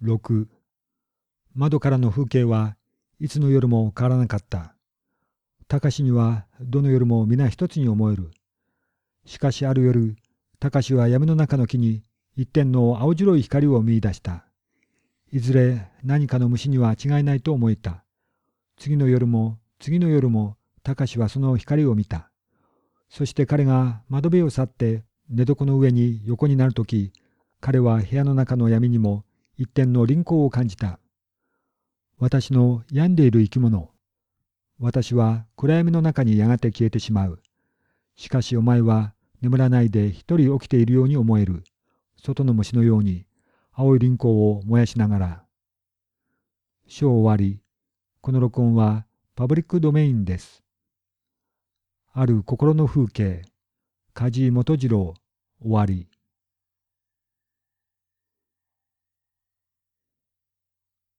6窓からの風景はいつの夜も変わらなかった。高しにはどの夜も皆一つに思える。しかしある夜、高しは闇の中の木に一点の青白い光を見出した。いずれ何かの虫には違いないと思えた。次の夜も次の夜も高しはその光を見た。そして彼が窓辺を去って寝床の上に横になるとき、彼は部屋の中の闇にも一点の輪行を感じた。私の病んでいる生き物。私は暗闇の中にやがて消えてしまう。しかしお前は眠らないで一人起きているように思える。外の虫のように青い輪行を燃やしながら。章終わり。この録音はパブリックドメインです。ある心の風景。梶井元次郎終わり。